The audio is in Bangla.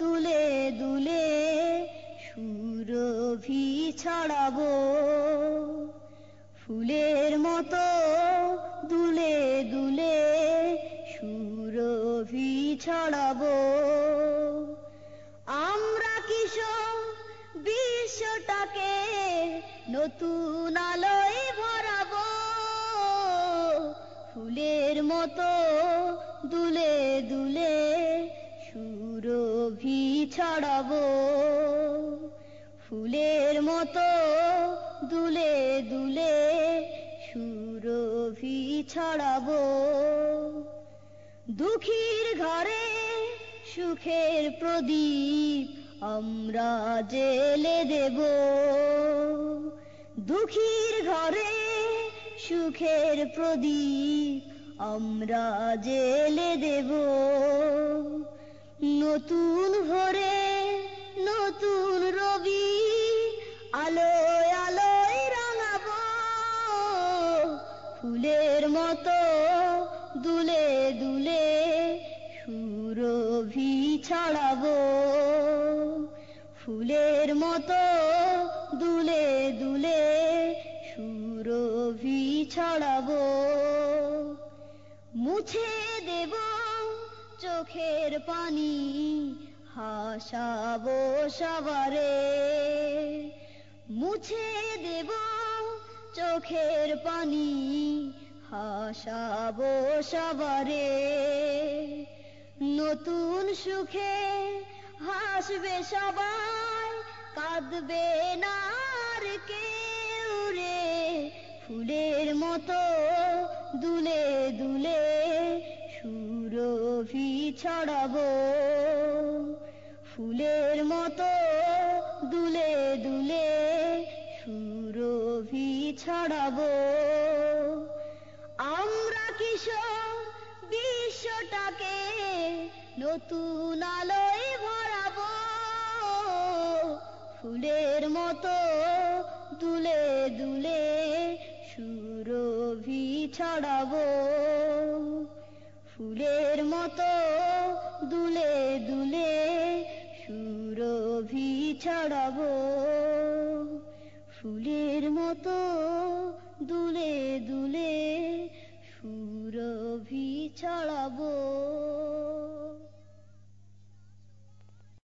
দুলে দুলে সুরভি ছড়াবো। ফুলের মতো দুলে দুলে সুরভি ছড়াবো। আমরা কিশোর বিশ্বটাকে নতুন আলোয় ভরাবো। ফুলের মতো দুলে দুলে সুরভি ছড়াবো। ফুলের মতো দুলে দুলে সুরভি ছড়াবো। দুঃখীর ঘরে সুখের প্রদীপ আমরা জেলে দেব। দুঃখীর ঘরে সুখের প্রদীপ আমরা জেলে দেব। নতুন ভোরে, নতুন রবি, আলোয় আলোয় রাঙাবো। ফুলের মতো দুলে দুলে সুরভি ছড়াবো। ফুলের মতো দুলে দুলে সুরভি ছড়াবো। মুছে দেব চোখের পানি হাসাবো সবারে। মুছে দেব চোখের পানি হাসাবো সবারে। নতুন সুখে হাসবে সবাই, কাঁদবে না আর কেউ রে। ফুলের মতো দুলে দুলে সুরভি ছড়াবো, ফুলের মতো দুলে দুলে সুরভি ছড়াবো। আমরা কিশোর বিশ্বটাকে নতুন আলোয় ভরাবো, ফুলের মতো দুলে দুলে সুরভি ছড়াবো। ফুলের মতো দুলে দুলে সুরভি ছড়াব। ফুলের মতো দুলে দুলে সুরভি ছড়াবো।